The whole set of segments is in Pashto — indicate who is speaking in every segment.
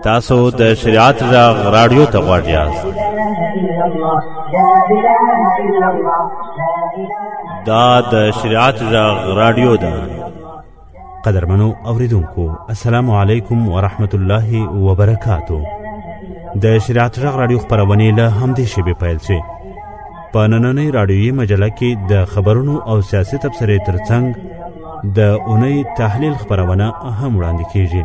Speaker 1: تاسو د شریعت غږ رادیو ته غواړئ یاست دا د شریعت غږ رادیو ده قدرمنو اوریدونکو السلام علیکم ورحمت الله وبرکاتو د شریعت غږ رادیو خبرونه له همدې شیبې پیل شي په نننۍ رادیویي مجله کې د خبرونو او سیاسي تبصرې ترڅنګ د اونۍ تحلیل خبرونه هم وړاندې کیږي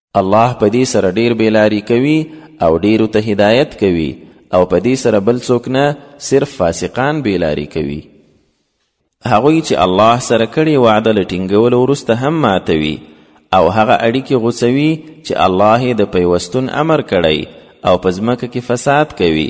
Speaker 2: الله
Speaker 3: په دې سره ډیر بیلاری کوي او ډیرو ته هدایت کوي او په دې سره بل څوک نه صرف فاسقان بیلاری کوي هغوی چې الله سره کړي وعده لټینګولو وروسته هم ماتوي او هغه اړیکې غوڅوي چې الله یې د پیوستون امر کړی او په ځمکه کې فساد کوي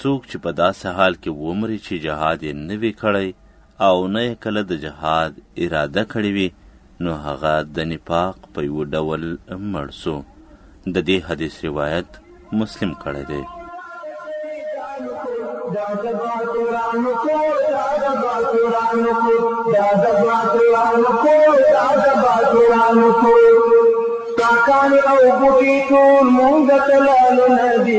Speaker 4: څوک چې په داسې حال کې ومري چې جهاد یې نه وي کړی او نه یې کله د جهاد اراده کړې وي نو هغه د نفاق په یو ډول مړ سو د دې حدیث روایت مسلم کړی دی
Speaker 5: کاکانی او بوټی ټول مونږ ته لاله ندی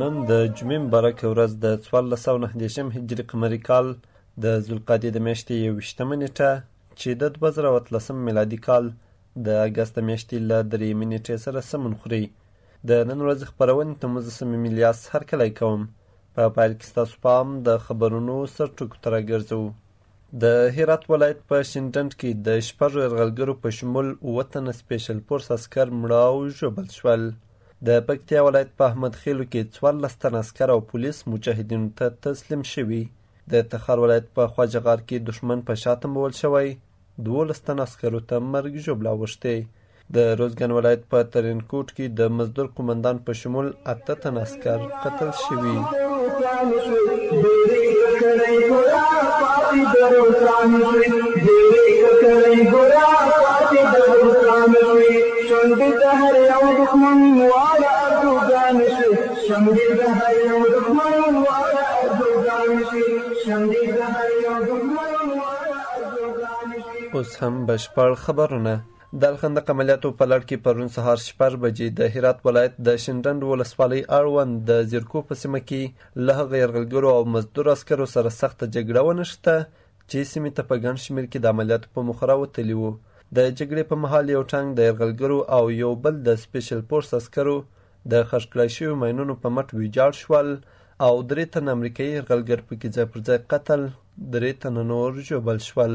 Speaker 6: نن د جمعې مبارکه ورځ د څوارلس سوه نهه دېرشم هجري قمري کال د ذوالقعدې د میاشتې یوویشتمه نېټه چې د دوه زره او اتلسم میلادي کال د اګست د میاشتې له درېیمې نېټې سره سمون خوري د نن ورځې خپرونې ته مو زه صمیم الیاس هرکلی کوم په پیل کې ستاسو پام د خبرونو سرټکو ته راګرځوو د هرات ولایت په شینډنډ کې د شپږو یرغلګرو په شمول اووه تنه سپېشل فورس عسکر مړه او ژوبل شول د پکتیا ولایت په احمد خېلو کې څوارلس تنه عسکر او پولیس مجاهدینو ته تسلیم شوي د تخار ولایت په خواجه غار کې دښمن په شا تمبول شوی دولس تنه عسکرو ته مرګ ژوبله اوښتې د روزګان ولایت په ترینکوټ کې د مزدور قومندان په شمول اته تن عسکر قتل شوي اوس هم بشپړ خبرونه د الخندق عملیاتو په لړ کې پرون سهار شپږ بجې د هرات ولایت د شینډنډ ولسوالۍ اړوند د زیرکو په سیمه کې له هغه یرغلګرو او مزدور عسکرو سره سخته جګړه ونښته چې سیمې ته په ګڼ شمېر کې د عملیاتو په موخه راوتلي وو د جګړې په مهال یو ټانک د یرغلګرو او یو بل د سپیشل فورس عسکرو د خښ کړای شویو ماینونو په مټ ویجاړ شول او درې تنه امریکایي یرغلګر پکې ځای پر ځای قتل درې تنه نور ژوبل شول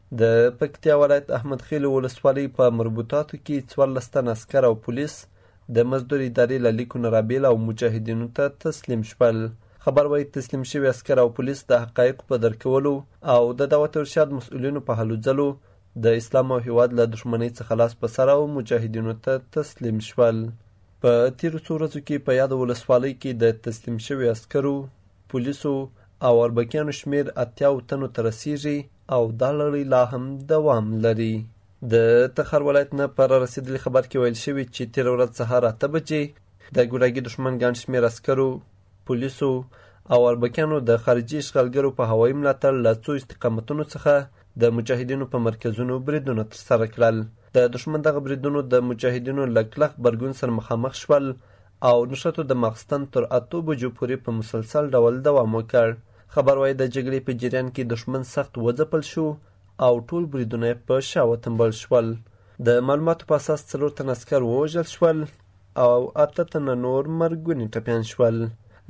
Speaker 6: د پکتیا ولایت احمد خیل ولسوالۍ په مربوطاتو کې څوارلس تن عسکر او پولیس د مزدور ادارې له لیکو نه رابېل او مجاهدینو ته تسلیم شول خبر وايي تسلیم شوي عسکر او پولیس د حقایقو په درک کولو او د دعوت ارشاد مسؤلینو په هلو ځلو د اسلام او هیواد له دښمنۍ څخه لاس په سر او مجاهدینو ته تسلیم شول په تیرو څو ورځو کې په یاد ولسوالۍ کې د تسلیم شوي عسکرو پولیسو او اربکیانو شمیر اتیاو تنو ته رسیږي او دا لړۍ لا هم دوام لري د تخار ولایت نه پر رسیدلی خبر کې ویل شوي چې تیر ورځ سهار اته بجې د ګوډاګي دښمن ګڼ شمیر عسکرو پولیسو او اربکیانو د خارجي اشغالګرو په هوایي ملاتړ له څو استقامتونو څخه د مجاهدینو په مرکزونو بریدونه ترسره کړل د دښمن دغه بریدونو د مجاهدینو له کلک غبرګون سره مخامخ شول او نښتو د ماخستن تر اتو بجو پورې په مسلسل ډول دوام وکړ. خبر وايي د جګړې په جریان کې دښمن سخت وځپل شو او ټول بریدونه یې په شا وتمبول شول. د معلوماتو په اساس څلور تنه عسکر ووژل شول او اته تنه نور مرګوني ټپیان شول.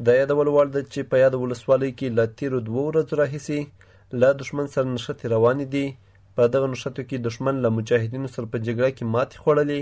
Speaker 6: د یادولو وړ ده چې په یاده ولسوالۍ کې له تیرو دوو ورځو راهیسې له دښمن سره نښتې روانې دي په دغه نښتو کې دښمن له مجاهدینو سره په جګړه کې ماتې خوړلې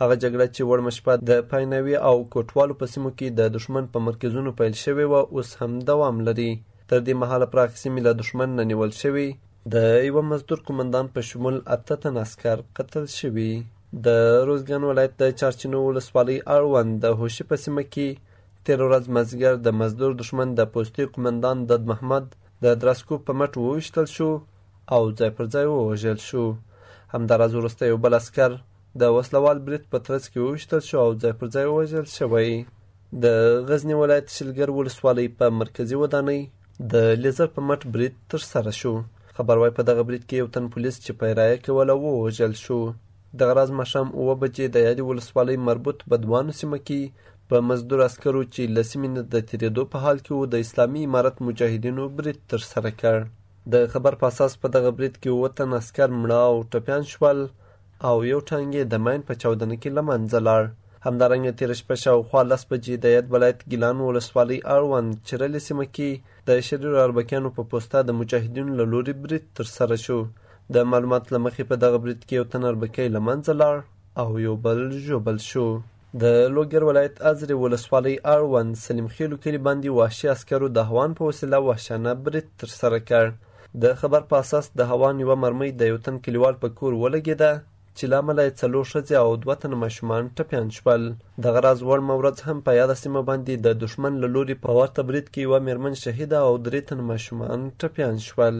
Speaker 6: هغه جګړه چې وړمه شپه د پایناوي او کوټوالو په سیمو کې د دښمن په مرکزونو پیل شوې وه اوس هم دوام لري تر دې مهاله پراخې سیمې له دښمن نه نیول شوې د یوه مزدور قومندان په شمول اته تن عسکر قتل شوي د روزګان ولایت د چارچینو ولسوالۍ اړوند د هوشي په سیمه کې تېره ورځ مازیګر د مزدور دښمن د پوستې قومندان داد محمد د درسکو په مټ وویشتل شو او ځای پر ځای ووژل شو همداراز وروسته یو بل عسکر د وسله وال برید په ترڅ کې وویشتل شو او ځای پر ځای ووژل شوی د غزني ولایت شلګر ولسوالۍ په مرکزي ودانۍ د لیزر په مټ برید ترسره شو خبر وايي په دغه برید کې یو تن پولیس چې پیرایه کوله ووژل شو دغه راز ماښام اوه بجې د یادې ولسوالۍ مربوط بدوانو سیمه کې په مزدور عسکرو چې له سیمې نه د تېرېدو په حال کې وو د اسلامي امارت مجاهدینو برید ترسره کړ د خبر په اساس په دغه برید کې اووه تن عسکر مړه او ټپیان شول او یو ټانګ یې د ماین په چاودنه کې له منځه لاړ. همدارنګه تېره شپه شاوخوا لس بجې د یاد ولایت ګیلان ولسوالۍ اړوند چرلې سیمه کې د شریرو اربکیانو په پوسته د مجاهدینو له لوري برید ترسره شو. د معلوماتو له مخې په دغه برید کې یو تن اربکی له منځه لاړ او یو بل ژوبل شو. د لوګر ولایت ازرې ولسوالۍ اړوند سلیم خېلو کلي باندې وحشي عسکرو د هوان په وسیله وحشانه برید ترسره کړ. د خبر په اساس د هوان یوه مرمۍ د یو تن کلیوال په کور ولګېده چې له امله یې څلور ښځې او دوه تنه ماشومان ټپیان شول دغه راز وړمه ورځ هم په یاده سیمه باندې د دښمن له لوري په ورته برید کې یوه میرمن شهیده او درې تنه ماشومان ټپیان شول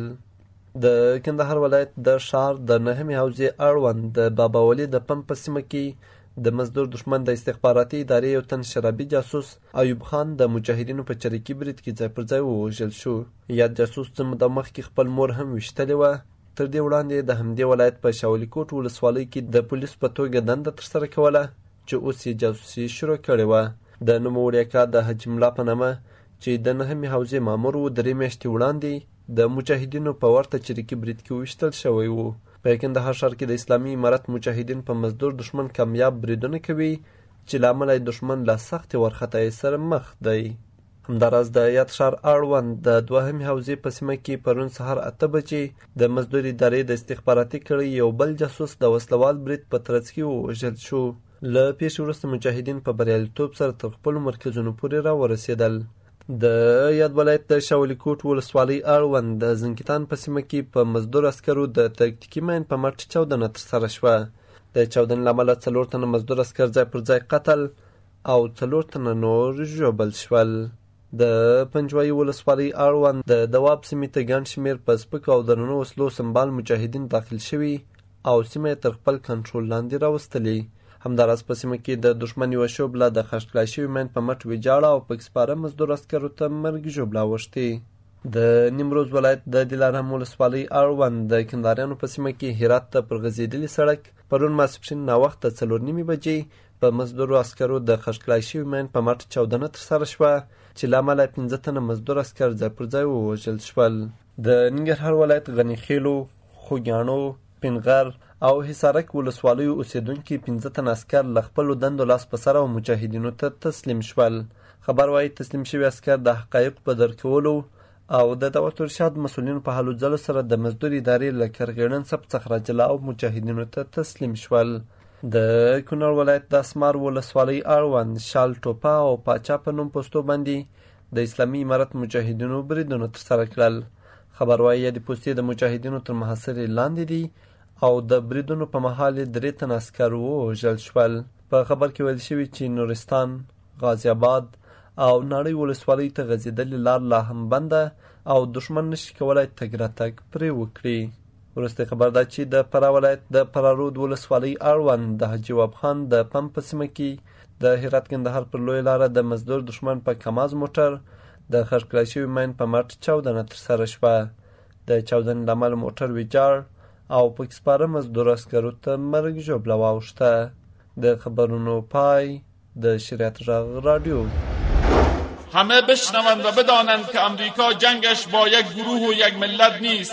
Speaker 6: د کندهار ولایت د ښار د نهمې حوزې اړوند د بابا ولي د پمپ په سیمه کې د مزدور دښمن د استخباراتي ادارې یو تن شرابي جاسوس ایوب خان د مجاهدینو په چریکي برید کې ځای پر ځای ووژل شو. یاد جاسوس څه موده مخکې خپل مور هم ویشتلې وه. تر دې وړاندې یې د همدې ولایت په شاولي کوټ ولسوالۍ کې د پولیس په توګه دنده ترسره کوله چې اوس یې جاسوسي شروع کړې وه. د نوموړي اکا د حاجي ملا په نامه چې د نهمې حوزې مامور و درې میاشتې وړاندې د مجاهدینو په ورته چریکي برید کې ویشتل شوی و. په یې کندهار ښار کې د اسلامي امارت مجاهدین په مزدور دښمن کامیاب بریدونه کوي چې له امله یې دښمن له سختې وارخطایۍ سره مخ دی. همداراز د یاد ښار اړوند د دوهمې حوزې په سیمه کې پرون سهار اته بجې د مزدور ادارې د استخباراتي کړۍ یو بل جاسوس د وسلوال برید په ترڅ کې ووژل شو له پیښې وروسته مجاهدین په بریالیتوب سره تر خپلو مرکزونو پورې راورسېدل د یاد ولایت د شاولی کوټ ولسوالۍ اړوند د زنکیتان په سیمه کې په مزدور عسکرو د تکتیکي مین په مټ چاودنه ترسره شوه د چاودنې له امله څلور تنه مزدور عسکر ځای پر ځای قتل او څلور تنه نور ژوبل شول د پنجوایي ولسوالۍ اړوند د دواب سیمې ته ګڼ شمېر په سپکو او درنو وسلو سمبال مجاهدین داخل شوي او سیمه یې تر خپل کنټرول لاندې راوستلې. همداراز په سیمه کې د دښمن یوه شوبله د خښکلای شوي مین په مټ ویجاړه او پکې سپاره مزدور عسکرو ته مرګ ژوبله اوښتې. د نیمروز ولایت د دلارام ولسوالۍ اړوند د کندهاریانو په سیمه کې هرات ته پر غځېدلي سړک پرون ماسپښین ناوخته څلور نیمې بجې په مزدورو عسکرو د خښکلای شوي مین په مټ چاودنه ترسره شوه چې له امله یې پنځه تنه مزدور عسکر ځای پر ځای ووژل شول. د ننګرهار ولایت غني خېلو، خوږیاڼو، پنغر او حصارک ولسوالیو اوسېدونکي پنځه تنه عسکر له خپلو دندو لاس په سر او مجاهدینو ته تسلیم شول. خبر وايي تسلیم شوي عسکر د حقایقو په درک کولو او د دعوت ارشاد مسؤلینو په هلو ځلو سره د مزدور ادارې له کرغېړن صف څخه راجلا او مجاهدینو ته تسلیم شول. د کونړ ولایت د اسمار ولسوالۍ اړوند شال ټوپه او پاچا په نوم پوستو باندې د اسلامي امارت مجاهدینو بریدونه ترسره کړل خبر وايي یادې پوستې د مجاهدینو تر محاصرې لاندې دي او د بریدونو په مهال یې درې تنه عسکر ووژل شول په خبر کې ویل شوي چې نورستان غازي آباد او ناړۍ ولسوالۍ ته غځېدلې لار لا هم بنده او دښمن نشي کولای تګ راتګ پرې وکړي وروستی خبر دا چې د فراه ولایت د فراه رود ولسوالۍ اړوند د حاجي واب خان د پمپ په سیمه کې د هرات کندهار پر لوی لاره د مزدور دښمن په کماز موټر د خښ کړای شوي ماین په مټ چاودنه ترسره شوه د چاودنې له امله موټر ویجاړ او پکې سپاره مزدور عسکرو ته مرګ ژوبله واوښته د خبرونو پای د شریعت غږ راډیو
Speaker 7: همه بشنوند و بدانند که امریکا جنگش با یک گروه و یک ملت نیست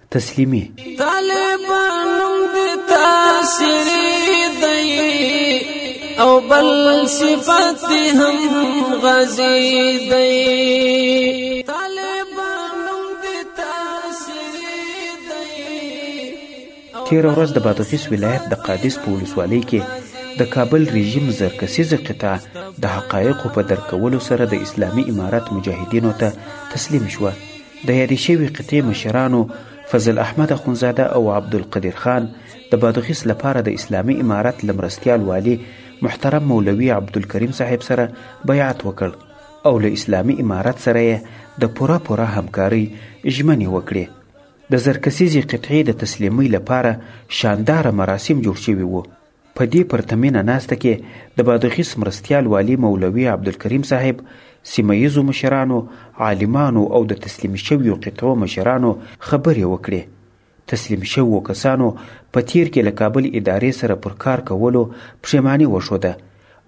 Speaker 8: تسلیمي
Speaker 9: طالبانم دي تاثیر دی او بل صفات هم غزي دی طالبانم دي تاثیر دی
Speaker 8: تیر ورځ د بادغیس ولایت د قادس په ولسوالۍ کې د کابل رژیم زرکسیزه قطعه د حقایقو په درکولو سره د اسلامي امارت مجاهدینو ته تسلیم شوه د یادې شوې قطعې مشرانو فضل احمد اخونزاده او عبدالقدیر خان د بادغیس لپاره د اسلامي امارت له مرستیال والي محترم مولوي عبدالکریم صاحب سره بیعت وکړ او له اسلامي امارت سره یې د پوره پوره همکارۍ ژمنې وکړې د زرکسیزې قطعې د تسلیمۍ لپاره شانداره مراسم جوړ شوي وو په دې پرتمینه ناسته کې د بادغیس مرستیال والي مولوي عبدالکریم صاحب، سیمه ییزو مشرانو، عالمانو او د تسلیم شویو قطعو مشرانو خبرې وکړې. تسلیم شوو کسانو په تېر کې له کابل ادارې سره پر کار کولو پښېماني وښوده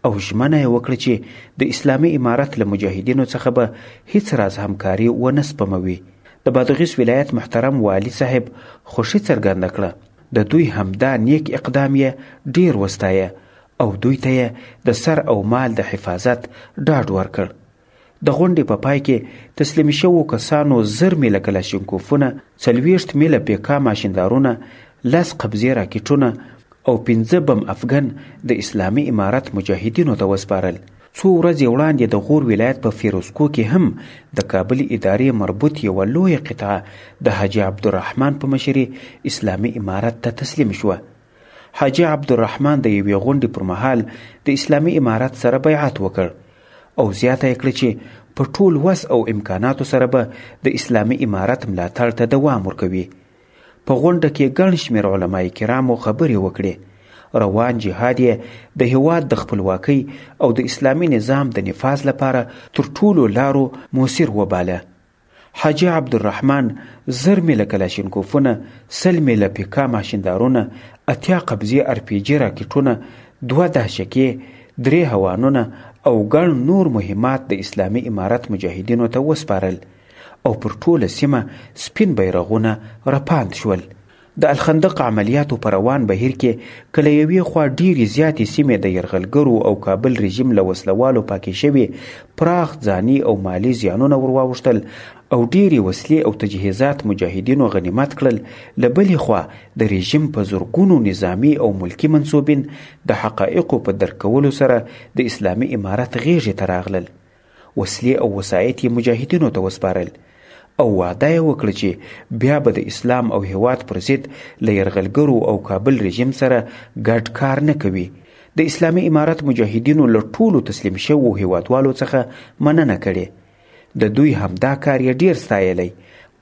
Speaker 8: او ژمنه یې وکړه چې د اسلامي امارت له مجاهدینو څخه به هیڅ راز همکاري ونه سپموي. د بادغیس ولایت محترم والي صاحب خوښي څرګنده کړه. د دوی همدا نیک اقدام یې ډیر وستایه او دوی ته یې د سر او مال د حفاظت ډاډ ورکړ. د غونډې په پای کې تسلیم شوو کسانو زر میله کلاشینکوفونه، څلوېښت میله پیکا ماشیندارونه، لس قبضې راکټونه او پنځه بم افګن د اسلامي امارت مجاهدینو ته وسپارل. څو ورځې وړاندې د غور ولایت په فیروزکو کې هم د کابل ادارې مربوط یوه لویه قطعه د حاجي عبدالرحمن په مشري اسلامي امارت ته تسلیم شوه. حاجي عبدالرحمن د یوې غونډې پر مهال د اسلامي امارت سره بیعت وکړ او زیاته یې کړه چې په ټول وس او امکاناتو سره به د اسلامي امارت ملاتړ ته دوام ورکوي. په غونډه کې ګڼ شمېر علماء کرامو خبرې وکړې، روان جهاد یې د هېواد د خپلواکۍ او د اسلامي نظام د نفاذ لپاره تر ټولو لارو موثر وباله. حاجي عبدالرحمن زر میله کلاشینکوفونه، سل میله پیکا ماشیندارونه، اتیا قبضې ار پي جي راکټونه، دوه دهشکې، درې هوانونه او ګڼ نور مهمات د اسلامي امارت مجاهدینو ته وسپارل. او پر ټوله سیمه سپین بیرغونه رپاند شول. د الخندق عملیاتو په روان بهیر کې که له یوې خوا ډېرې زیاتې سیمې د یرغلګرو او کابل رژیم له وسله والو پاکې شوې، پراخ ځاني او مالي زیانونه ور واوښتل او ډېرې وسلې او تجهیزات مجاهدینو غنیمت کړل، له بلې خوا د رژیم په زرګونو نظامي او ملکي منسوبین د حقایقو په درک کولو سره د اسلامي امارت غېږې ته راغلل. وسلې او وسایط یې مجاهدینو ته وسپارل او وعده یې وکړه چې بیا به د اسلام او هیواد پر ضد له یرغلګرو او کابل رژیم سره ګډ کار نه کوي د اسلامي امارت مجاهدینو له ټولو تسلیم شوو هیوادوالو څخه مننه کړې د دوی همدا کار یې ډیر ستایلی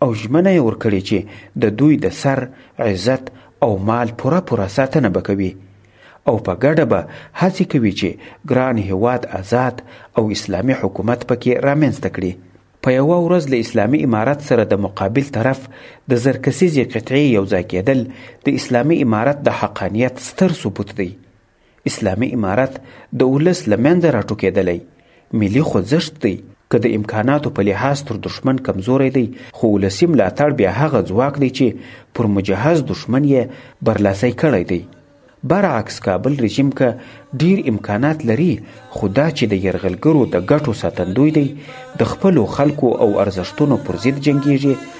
Speaker 8: او ژمنه یې ورکړې چې د دوی د سر عزت او مال پوره پوره ساتنه به کوي او په ګډه به هڅې کوي چې ګران هیواد آزاد او اسلامي حکومت پکې رامنځته کړي په یوه ورځ له اسلامي امارت سره د مقابل طرف د زرکسیزې قطعې یو ځای کېدل د اسلامي امارت د حقانیت ستر ثبوت دی اسلامي امارت د ولس له منځه راټوکېدلی ملي خوځښت دی که د امکاناتو په لحاظ تر دښمن کمزوری دی خو ولسي ملاتړ بیا هغه ځواک دی چې پر مجهز دښمن یې برلاسی کړی دی برعکس کابل رژیم که ډیر امکانات لري خو دا چې د یرغلګرو د ګټو ساتندوی دی د خپلو خلکو او ارزښتونو پر ضد جنګیږي